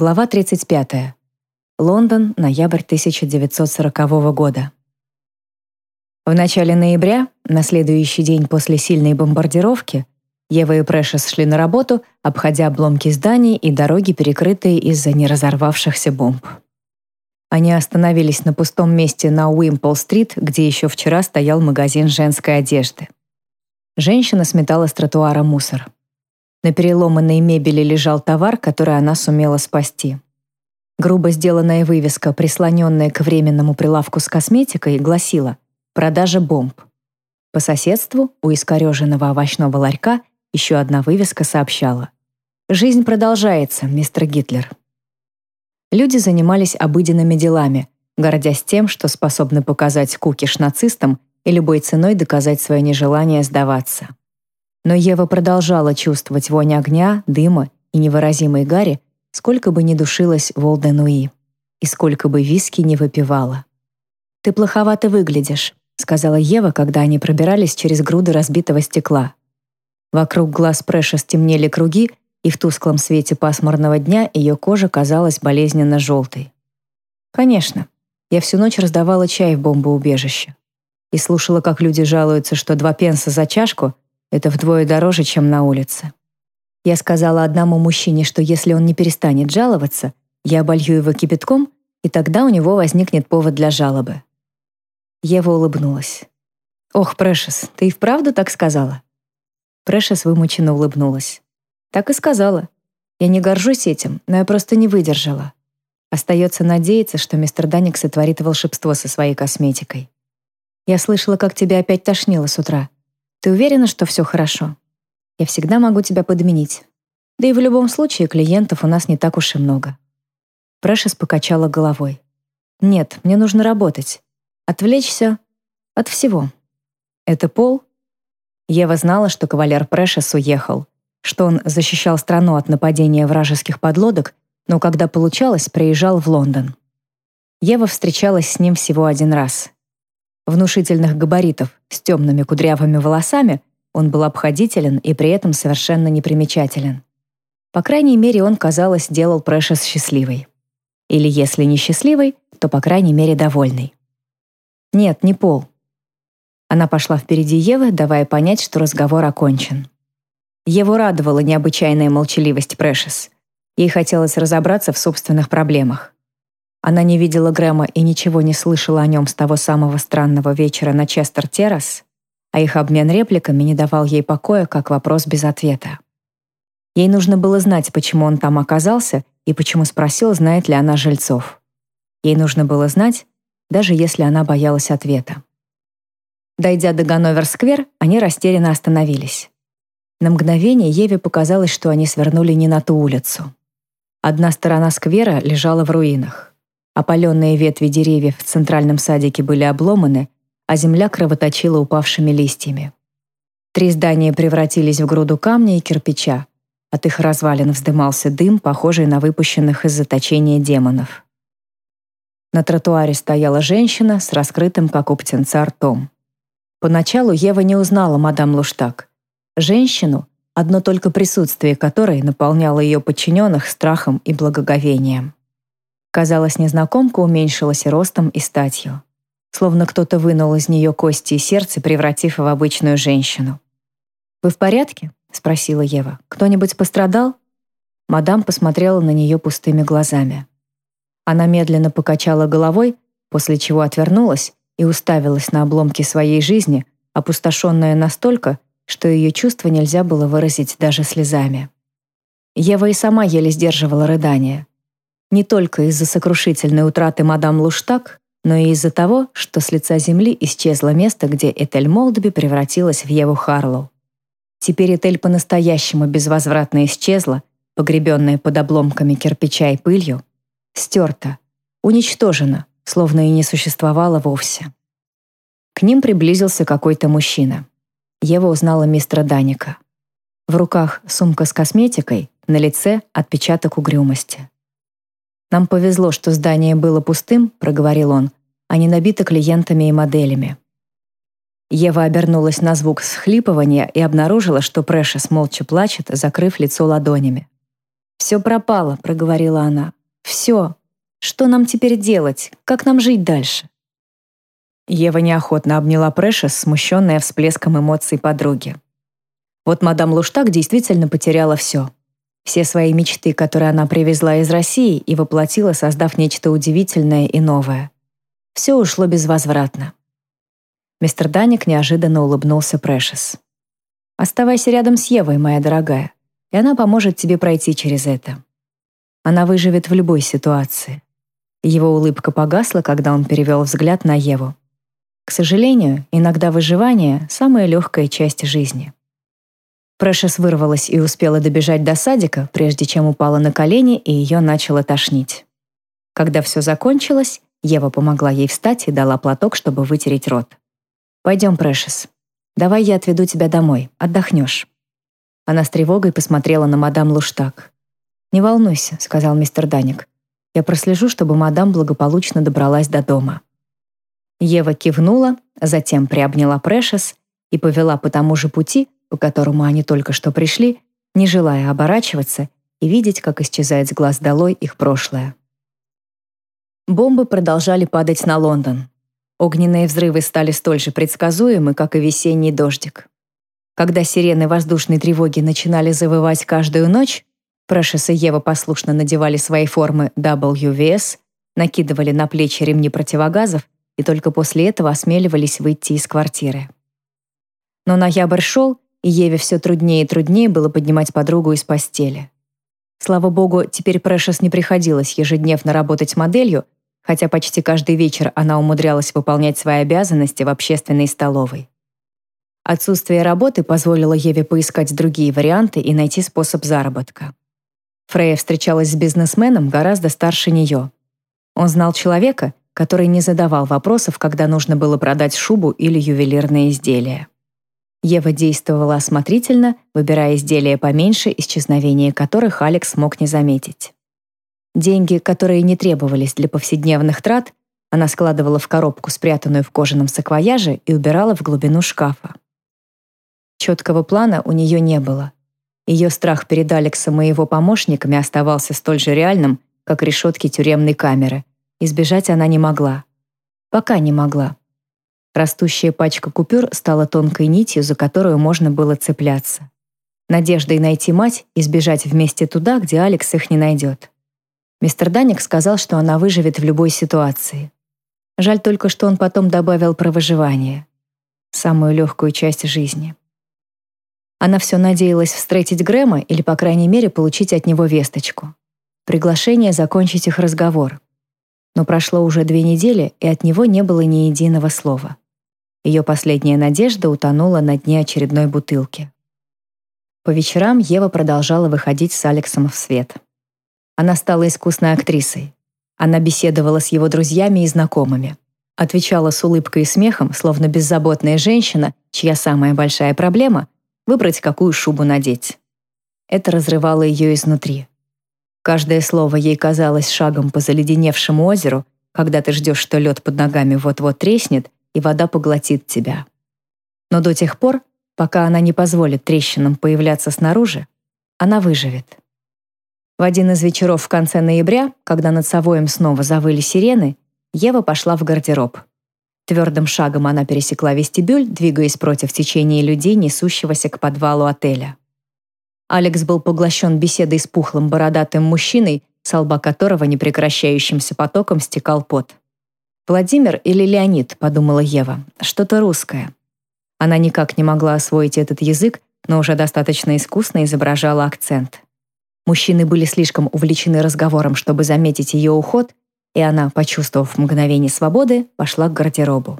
Глава 35. Лондон, ноябрь 1940 года. В начале ноября, на следующий день после сильной бомбардировки, Ева и Прэшес шли на работу, обходя обломки зданий и дороги, перекрытые из-за неразорвавшихся бомб. Они остановились на пустом месте на Уимпл-стрит, где еще вчера стоял магазин женской одежды. Женщина сметала с тротуара мусор. На переломанной мебели лежал товар, который она сумела спасти. Грубо сделанная вывеска, прислоненная к временному прилавку с косметикой, гласила «Продажа бомб». По соседству у искореженного овощного ларька еще одна вывеска сообщала «Жизнь продолжается, мистер Гитлер». Люди занимались обыденными делами, гордясь тем, что способны показать кукиш нацистам и любой ценой доказать свое нежелание сдаваться. Но Ева продолжала чувствовать вонь огня, дыма и невыразимой гари, сколько бы ни душилась в Олденуи и сколько бы виски не выпивала. «Ты плоховато выглядишь», — сказала Ева, когда они пробирались через груды разбитого стекла. Вокруг глаз Прэшес темнели круги, и в тусклом свете пасмурного дня ее кожа казалась болезненно желтой. «Конечно. Я всю ночь раздавала чай в бомбоубежище и слушала, как люди жалуются, что два пенса за чашку это вдвое дороже, чем на улице. Я сказала одному мужчине, что если он не перестанет жаловаться, я оболью его кипятком, и тогда у него возникнет повод для жалобы. Ева улыбнулась. «Ох, Прэшес, ты и вправду так сказала?» Прэшес вымученно улыбнулась. «Так и сказала. Я не горжусь этим, но я просто не выдержала. Остается надеяться, что мистер Даник сотворит волшебство со своей косметикой. Я слышала, как тебя опять тошнило с утра. Ты уверена, что все хорошо? Я всегда могу тебя подменить. Да и в любом случае клиентов у нас не так уж и много. Прэшес покачала головой. Нет, мне нужно работать. Отвлечься от всего. Это Пол? Ева знала, что кавалер Прэшес уехал, что он защищал страну от нападения вражеских подлодок, но когда получалось, приезжал в Лондон. Ева встречалась с ним всего один раз внушительных габаритов, с темными кудрявыми волосами, он был обходителен и при этом совершенно непримечателен. По крайней мере, он, казалось, делал Прэшес счастливой. Или если не счастливой, то, по крайней мере, довольной. Нет, не Пол. Она пошла впереди Евы, давая понять, что разговор окончен. Еву радовала необычайная молчаливость Прэшес. Ей хотелось разобраться в собственных проблемах. Она не видела Грэма и ничего не слышала о нем с того самого странного вечера на Честер-террас, а их обмен репликами не давал ей покоя, как вопрос без ответа. Ей нужно было знать, почему он там оказался и почему спросил, знает ли она жильцов. Ей нужно было знать, даже если она боялась ответа. Дойдя до Ганновер-сквер, они растерянно остановились. На мгновение Еве показалось, что они свернули не на ту улицу. Одна сторона сквера лежала в руинах. Опаленные ветви деревьев в центральном садике были обломаны, а земля кровоточила упавшими листьями. Три здания превратились в груду камня и кирпича. От их развалин вздымался дым, похожий на выпущенных из заточения демонов. На тротуаре стояла женщина с раскрытым, как у птенца, ртом. Поначалу Ева не узнала мадам Луштаг. Женщину, одно только присутствие которой наполняло ее подчиненных страхом и благоговением. Казалось, незнакомка уменьшилась ростом и статью. Словно кто-то вынул из нее кости и сердце, превратив в обычную женщину. «Вы в порядке?» — спросила Ева. «Кто-нибудь пострадал?» Мадам посмотрела на нее пустыми глазами. Она медленно покачала головой, после чего отвернулась и уставилась на обломки своей жизни, опустошенная настолько, что ее чувства нельзя было выразить даже слезами. Ева и сама еле сдерживала рыдания не только из-за сокрушительной утраты мадам Луштаг, но и из-за того, что с лица земли исчезло место, где Этель Молдби превратилась в Еву Харлоу. Теперь Этель по-настоящему безвозвратно исчезла, погребенная под обломками кирпича и пылью, стерта, уничтожена, словно и не существовала вовсе. К ним приблизился какой-то мужчина. Ева узнала мистера Даника. В руках сумка с косметикой, на лице отпечаток угрюмости. «Нам повезло, что здание было пустым», — проговорил он, «а не набито клиентами и моделями». Ева обернулась на звук схлипывания и обнаружила, что Прэшес молча плачет, закрыв лицо ладонями. «Все пропало», — проговорила она. «Все. Что нам теперь делать? Как нам жить дальше?» Ева неохотно обняла Прэшес, смущенная всплеском эмоций подруги. Вот мадам Луштаг действительно потеряла все. Все свои мечты, которые она привезла из России и воплотила, создав нечто удивительное и новое. Все ушло безвозвратно. Мистер Даник неожиданно улыбнулся Прэшес. «Оставайся рядом с Евой, моя дорогая, и она поможет тебе пройти через это. Она выживет в любой ситуации». Его улыбка погасла, когда он перевел взгляд на Еву. К сожалению, иногда выживание — самая легкая часть жизни. Прэшес вырвалась и успела добежать до садика, прежде чем упала на колени и ее начало тошнить. Когда все закончилось, Ева помогла ей встать и дала платок, чтобы вытереть рот. «Пойдем, Прэшес. Давай я отведу тебя домой. Отдохнешь». Она с тревогой посмотрела на мадам Луштаг. «Не волнуйся», — сказал мистер Даник. «Я прослежу, чтобы мадам благополучно добралась до дома». Ева кивнула, затем приобняла Прэшес и повела по тому же пути, по которому они только что пришли, не желая оборачиваться и видеть, как исчезает с глаз долой их прошлое. Бомбы продолжали падать на Лондон. Огненные взрывы стали столь же предсказуемы, как и весенний дождик. Когда сирены воздушной тревоги начинали завывать каждую ночь, Прэшес и Ева послушно надевали свои формы WVS, накидывали на плечи ремни противогазов и только после этого осмеливались выйти из квартиры. Но ноябрь шел, и Еве все труднее и труднее было поднимать подругу из постели. Слава богу, теперь Прэшес не приходилось ежедневно работать моделью, хотя почти каждый вечер она умудрялась выполнять свои обязанности в общественной столовой. Отсутствие работы позволило Еве поискать другие варианты и найти способ заработка. Фрея встречалась с бизнесменом гораздо старше нее. Он знал человека, который не задавал вопросов, когда нужно было продать шубу или ювелирное изделие. Ева действовала осмотрительно, выбирая изделия поменьше, исчезновение которых Алекс мог не заметить. Деньги, которые не требовались для повседневных трат, она складывала в коробку, спрятанную в кожаном саквояже, и убирала в глубину шкафа. Четкого плана у нее не было. Ее страх перед Алексом и его помощниками оставался столь же реальным, как решетки тюремной камеры. Избежать она не могла. Пока не могла. Растущая пачка купюр стала тонкой нитью, за которую можно было цепляться. Надеждой найти мать и сбежать вместе туда, где Алекс их не найдет. Мистер Даник сказал, что она выживет в любой ситуации. Жаль только, что он потом добавил про выживание. Самую легкую часть жизни. Она все надеялась встретить Грэма или, по крайней мере, получить от него весточку. Приглашение закончить их разговор. Но прошло уже две недели, и от него не было ни единого слова. Ее последняя надежда утонула на дне очередной бутылки. По вечерам Ева продолжала выходить с Алексом в свет. Она стала искусной актрисой. Она беседовала с его друзьями и знакомыми. Отвечала с улыбкой и смехом, словно беззаботная женщина, чья самая большая проблема — выбрать, какую шубу надеть. Это разрывало ее изнутри. Каждое слово ей казалось шагом по заледеневшему озеру, когда ты ждешь, что лед под ногами вот-вот треснет, и вода поглотит тебя. Но до тех пор, пока она не позволит трещинам появляться снаружи, она выживет. В один из вечеров в конце ноября, когда над Савоем снова завыли сирены, Ева пошла в гардероб. Твердым шагом она пересекла вестибюль, двигаясь против течения людей, несущегося к подвалу отеля. Алекс был поглощен беседой с пухлым бородатым мужчиной, с лба которого непрекращающимся потоком стекал пот. «Владимир или Леонид?» — подумала Ева. «Что-то русское». Она никак не могла освоить этот язык, но уже достаточно искусно изображала акцент. Мужчины были слишком увлечены разговором, чтобы заметить ее уход, и она, почувствовав мгновение свободы, пошла к гардеробу.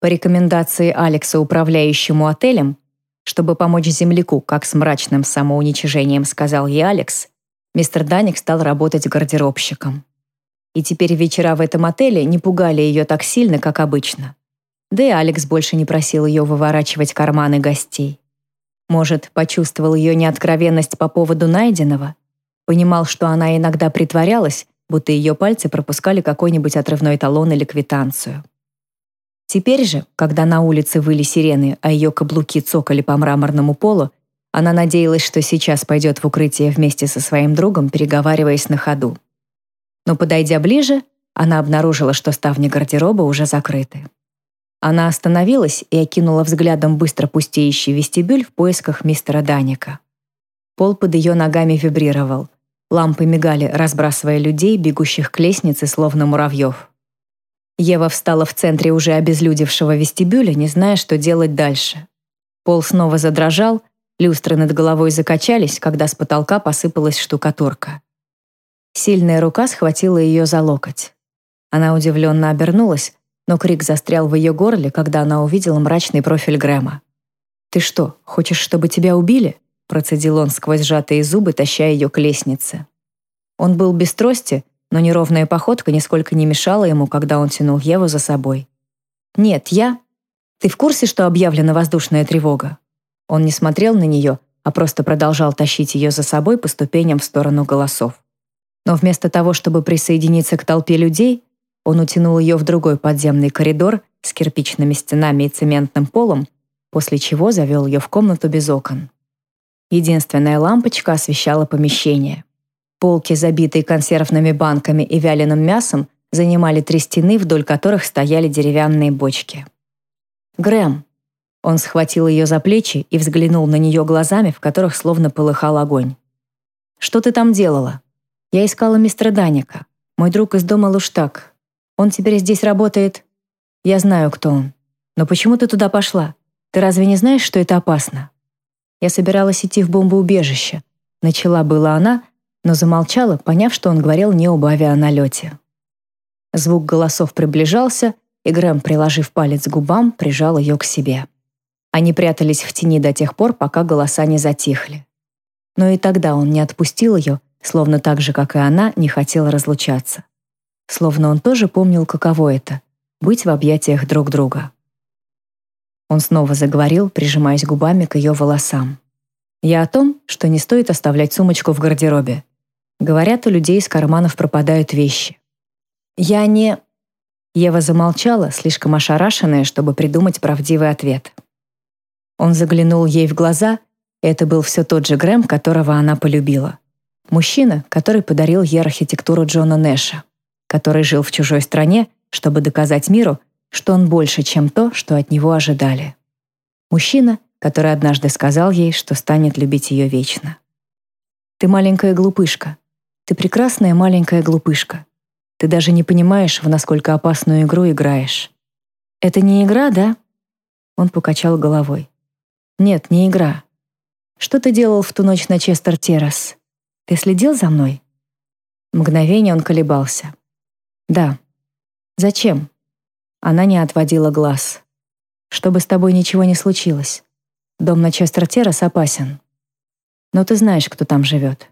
По рекомендации Алекса, управляющему отелем, чтобы помочь земляку, как с мрачным самоуничижением сказал ей Алекс, мистер Даник стал работать гардеробщиком. И теперь вечера в этом отеле не пугали ее так сильно, как обычно. Да и Алекс больше не просил ее выворачивать карманы гостей. Может, почувствовал ее неоткровенность по поводу найденного? Понимал, что она иногда притворялась, будто ее пальцы пропускали какой-нибудь отрывной талон или квитанцию. Теперь же, когда на улице выли сирены, а ее каблуки цокали по мраморному полу, Она надеялась, что сейчас пойдет в укрытие вместе со своим другом, переговариваясь на ходу. Но, подойдя ближе, она обнаружила, что ставни гардероба уже закрыты. Она остановилась и окинула взглядом быстро пустеющий вестибюль в поисках мистера Даника. Пол под ее ногами вибрировал. Лампы мигали, разбрасывая людей, бегущих к лестнице, словно муравьев. Ева встала в центре уже обезлюдевшего вестибюля, не зная, что делать дальше. Пол снова задрожал, люстры над головой закачались, когда с потолка посыпалась штукатурка. Сильная рука схватила ее за локоть. Она удивленно обернулась, но крик застрял в ее горле, когда она увидела мрачный профиль Грэма. «Ты что, хочешь, чтобы тебя убили?» процедил он сквозь сжатые зубы, таща ее к лестнице. Он был без трости, но неровная походка нисколько не мешала ему, когда он тянул Еву за собой. «Нет, я...» «Ты в курсе, что объявлена воздушная тревога?» Он не смотрел на нее, а просто продолжал тащить ее за собой по ступеням в сторону голосов. Но вместо того, чтобы присоединиться к толпе людей, он утянул ее в другой подземный коридор с кирпичными стенами и цементным полом, после чего завел ее в комнату без окон. Единственная лампочка освещала помещение. Полки, забитые консервными банками и вяленым мясом, занимали три стены, вдоль которых стояли деревянные бочки. «Грэм!» Он схватил ее за плечи и взглянул на нее глазами, в которых словно полыхал огонь. «Что ты там делала?» «Я искала мистера Даника. Мой друг из дома Луштаг. Он теперь здесь работает. Я знаю, кто он. Но почему ты туда пошла? Ты разве не знаешь, что это опасно? Я собиралась идти в бомбоубежище. Начала была она, но замолчала, поняв, что он говорил не об авианалете. Звук голосов приближался, и Грэм, приложив палец к губам, прижал ее к себе. Они прятались в тени до тех пор, пока голоса не затихли. Но и тогда он не отпустил ее, словно так же, как и она, не хотел разлучаться словно он тоже помнил, каково это — быть в объятиях друг друга. Он снова заговорил, прижимаясь губами к ее волосам. «Я о том, что не стоит оставлять сумочку в гардеробе. Говорят, у людей из карманов пропадают вещи. Я не...» Ева замолчала, слишком ошарашенная, чтобы придумать правдивый ответ. Он заглянул ей в глаза, это был все тот же Грэм, которого она полюбила. Мужчина, который подарил ей архитектуру Джона Нэша который жил в чужой стране, чтобы доказать миру, что он больше, чем то, что от него ожидали. Мужчина, который однажды сказал ей, что станет любить ее вечно. «Ты маленькая глупышка. Ты прекрасная маленькая глупышка. Ты даже не понимаешь, в насколько опасную игру играешь. Это не игра, да?» Он покачал головой. «Нет, не игра. Что ты делал в ту ночь на Честер-Террас? Ты следил за мной?» Мгновение он колебался. «Да». «Зачем?» Она не отводила глаз. «Чтобы с тобой ничего не случилось. Дом на Честер-Террас опасен. Но ты знаешь, кто там живет.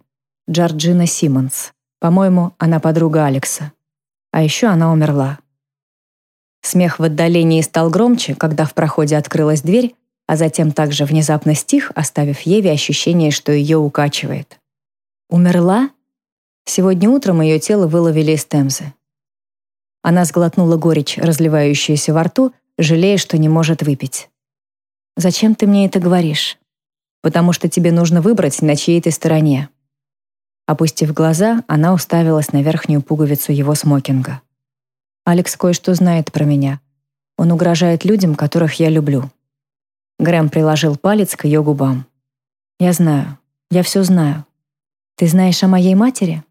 Джорджина Симмонс. По-моему, она подруга Алекса. А еще она умерла». Смех в отдалении стал громче, когда в проходе открылась дверь, а затем также внезапно стих, оставив Еве ощущение, что ее укачивает. «Умерла?» Сегодня утром ее тело выловили из Темзы. Она сглотнула горечь, разливающуюся во рту, жалея, что не может выпить. «Зачем ты мне это говоришь?» «Потому что тебе нужно выбрать, на чьей ты стороне». Опустив глаза, она уставилась на верхнюю пуговицу его смокинга. «Алекс кое-что знает про меня. Он угрожает людям, которых я люблю». Грэм приложил палец к ее губам. «Я знаю. Я все знаю. Ты знаешь о моей матери?»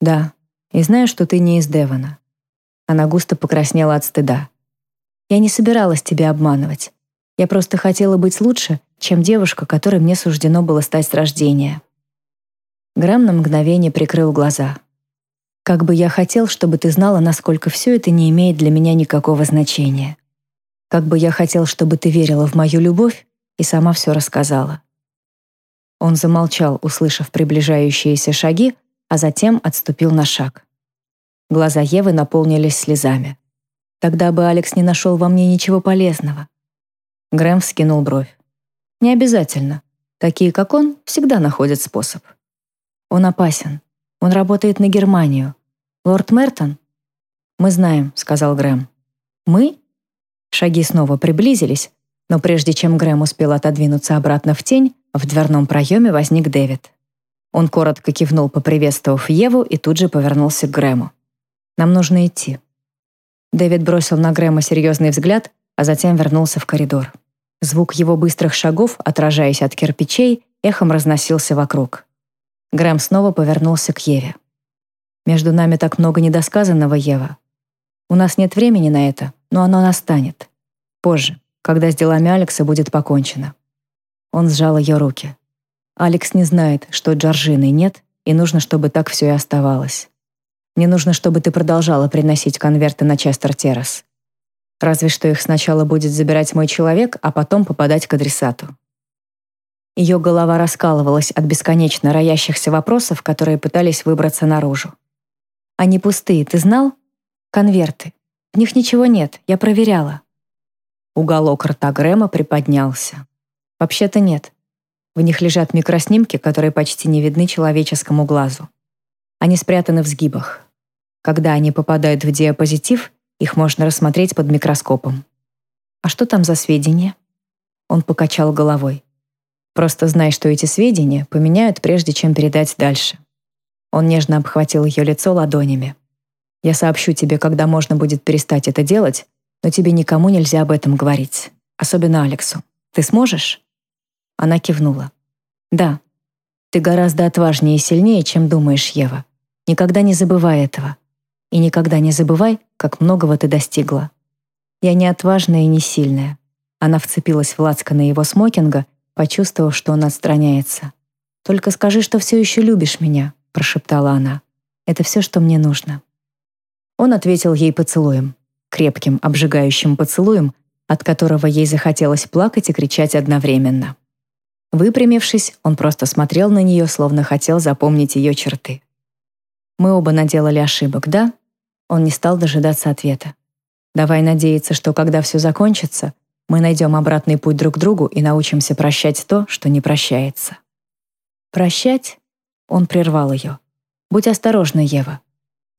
«Да. И знаю, что ты не из Девона. Она густо покраснела от стыда. «Я не собиралась тебя обманывать. Я просто хотела быть лучше, чем девушка, которой мне суждено было стать с рождения». Грэм на мгновение прикрыл глаза. «Как бы я хотел, чтобы ты знала, насколько все это не имеет для меня никакого значения. Как бы я хотел, чтобы ты верила в мою любовь и сама все рассказала». Он замолчал, услышав приближающиеся шаги, а затем отступил на шаг. Глаза Евы наполнились слезами. Тогда бы Алекс не нашел во мне ничего полезного. Грэм вскинул бровь. Не обязательно. Такие, как он, всегда находят способ. Он опасен. Он работает на Германию. Лорд Мертон? Мы знаем, сказал Грэм. Мы? Шаги снова приблизились, но прежде чем Грэм успел отодвинуться обратно в тень, в дверном проеме возник Дэвид. Он коротко кивнул, поприветствовав Еву, и тут же повернулся к Грэму. «Нам нужно идти». Дэвид бросил на Грэма серьезный взгляд, а затем вернулся в коридор. Звук его быстрых шагов, отражаясь от кирпичей, эхом разносился вокруг. Грэм снова повернулся к Еве. «Между нами так много недосказанного, Ева. У нас нет времени на это, но оно настанет. Позже, когда с делами Алекса будет покончено». Он сжал ее руки. «Алекс не знает, что Джорджины нет, и нужно, чтобы так все и оставалось. Мне нужно, чтобы ты продолжала приносить конверты на Честер Террас. Разве что их сначала будет забирать мой человек, а потом попадать к адресату. Ее голова раскалывалась от бесконечно роящихся вопросов, которые пытались выбраться наружу. «Они пустые, ты знал? Конверты. В них ничего нет, я проверяла». Уголок рта Грэма приподнялся. «Вообще-то нет. В них лежат микроснимки, которые почти не видны человеческому глазу. Они спрятаны в сгибах. Когда они попадают в диапозитив, их можно рассмотреть под микроскопом. А что там за сведения? Он покачал головой. Просто знай, что эти сведения поменяют, прежде чем передать дальше. Он нежно обхватил ее лицо ладонями. Я сообщу тебе, когда можно будет перестать это делать, но тебе никому нельзя об этом говорить, особенно Алексу. Ты сможешь? Она кивнула. Да. Ты гораздо отважнее и сильнее, чем думаешь, Ева. Никогда не забывай этого. И никогда не забывай, как многого ты достигла. Я не отважная и не сильная. Она вцепилась в на его смокинга, почувствовав, что он отстраняется. «Только скажи, что все еще любишь меня», — прошептала она. «Это все, что мне нужно». Он ответил ей поцелуем, крепким, обжигающим поцелуем, от которого ей захотелось плакать и кричать одновременно. Выпрямившись, он просто смотрел на нее, словно хотел запомнить ее черты. «Мы оба наделали ошибок, да?» Он не стал дожидаться ответа. Давай надеяться, что когда все закончится, мы найдем обратный путь друг к другу и научимся прощать то, что не прощается. Прощать? Он прервал ее. Будь осторожна, Ева.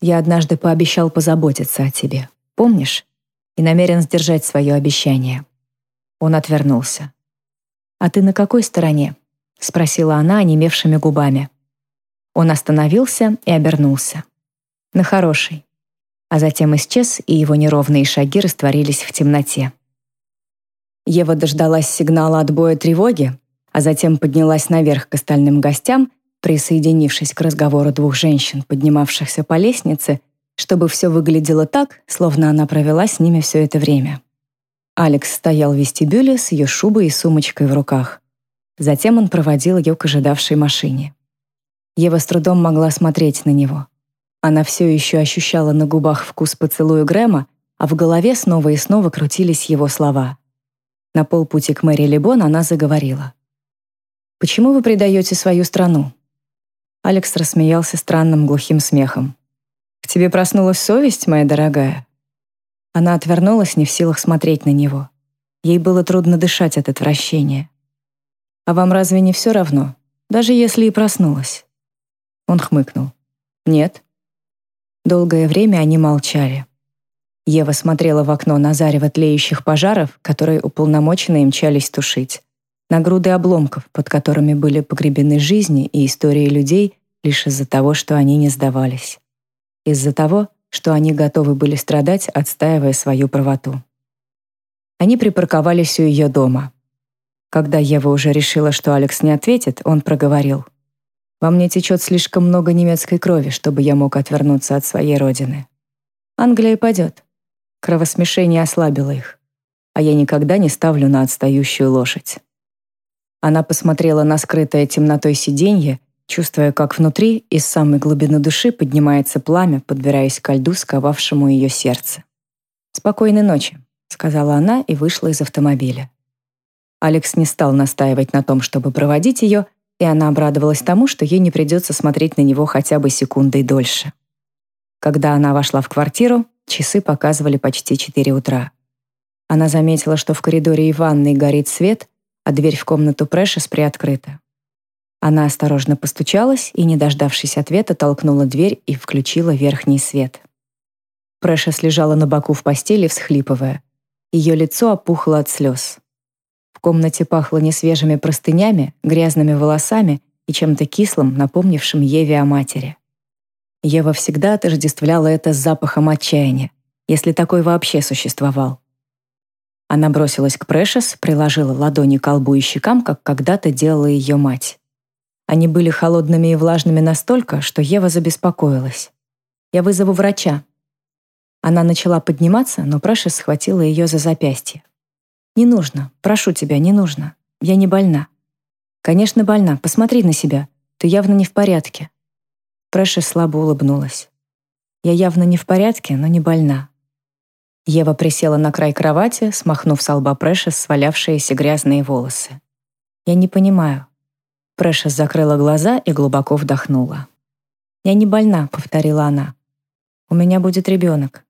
Я однажды пообещал позаботиться о тебе. Помнишь? И намерен сдержать свое обещание. Он отвернулся. «А ты на какой стороне?» — спросила она онемевшими губами. Он остановился и обернулся. «На хорошей а затем исчез, и его неровные шаги растворились в темноте. Ева дождалась сигнала отбоя тревоги, а затем поднялась наверх к остальным гостям, присоединившись к разговору двух женщин, поднимавшихся по лестнице, чтобы все выглядело так, словно она провела с ними все это время. Алекс стоял в вестибюле с ее шубой и сумочкой в руках. Затем он проводил ее к ожидавшей машине. Ева с трудом могла смотреть на него. Она все еще ощущала на губах вкус поцелуя Грэма, а в голове снова и снова крутились его слова. На полпути к Мэри Лебон она заговорила. «Почему вы предаете свою страну?» Алекс рассмеялся странным глухим смехом. «К тебе проснулась совесть, моя дорогая?» Она отвернулась, не в силах смотреть на него. Ей было трудно дышать от отвращения. «А вам разве не все равно, даже если и проснулась?» Он хмыкнул. «Нет, Долгое время они молчали. Ева смотрела в окно на зарево тлеющих пожаров, которые уполномоченные мчались тушить, на груды обломков, под которыми были погребены жизни и истории людей лишь из-за того, что они не сдавались. Из-за того, что они готовы были страдать, отстаивая свою правоту. Они припарковались у ее дома. Когда Ева уже решила, что Алекс не ответит, он проговорил. Во мне течет слишком много немецкой крови, чтобы я мог отвернуться от своей родины. Англия пойдет. Кровосмешение ослабило их. А я никогда не ставлю на отстающую лошадь. Она посмотрела на скрытое темнотой сиденье, чувствуя, как внутри, из самой глубины души, поднимается пламя, подбираясь к льду, сковавшему ее сердце. «Спокойной ночи», — сказала она и вышла из автомобиля. Алекс не стал настаивать на том, чтобы проводить ее, и она обрадовалась тому, что ей не придется смотреть на него хотя бы секундой дольше. Когда она вошла в квартиру, часы показывали почти 4 утра. Она заметила, что в коридоре и ванной горит свет, а дверь в комнату Прэшес приоткрыта. Она осторожно постучалась и, не дождавшись ответа, толкнула дверь и включила верхний свет. Прэшес лежала на боку в постели, всхлипывая. Ее лицо опухло от слез В комнате пахло несвежими простынями, грязными волосами и чем-то кислым, напомнившим Еве о матери. Ева всегда отождествляла это с запахом отчаяния, если такой вообще существовал. Она бросилась к Прэшес, приложила ладони к колбу и щекам, как когда-то делала ее мать. Они были холодными и влажными настолько, что Ева забеспокоилась. «Я вызову врача». Она начала подниматься, но Прэшес схватила ее за запястье. «Не нужно, прошу тебя, не нужно. Я не больна». «Конечно, больна. Посмотри на себя. Ты явно не в порядке». Прэшес слабо улыбнулась. «Я явно не в порядке, но не больна. Ева присела на край кровати, смахнув с лба Прэшес свалявшиеся грязные волосы. «Я не понимаю». Прэшес закрыла глаза и глубоко вдохнула. «Я не больна», — повторила она. «У меня будет ребенок.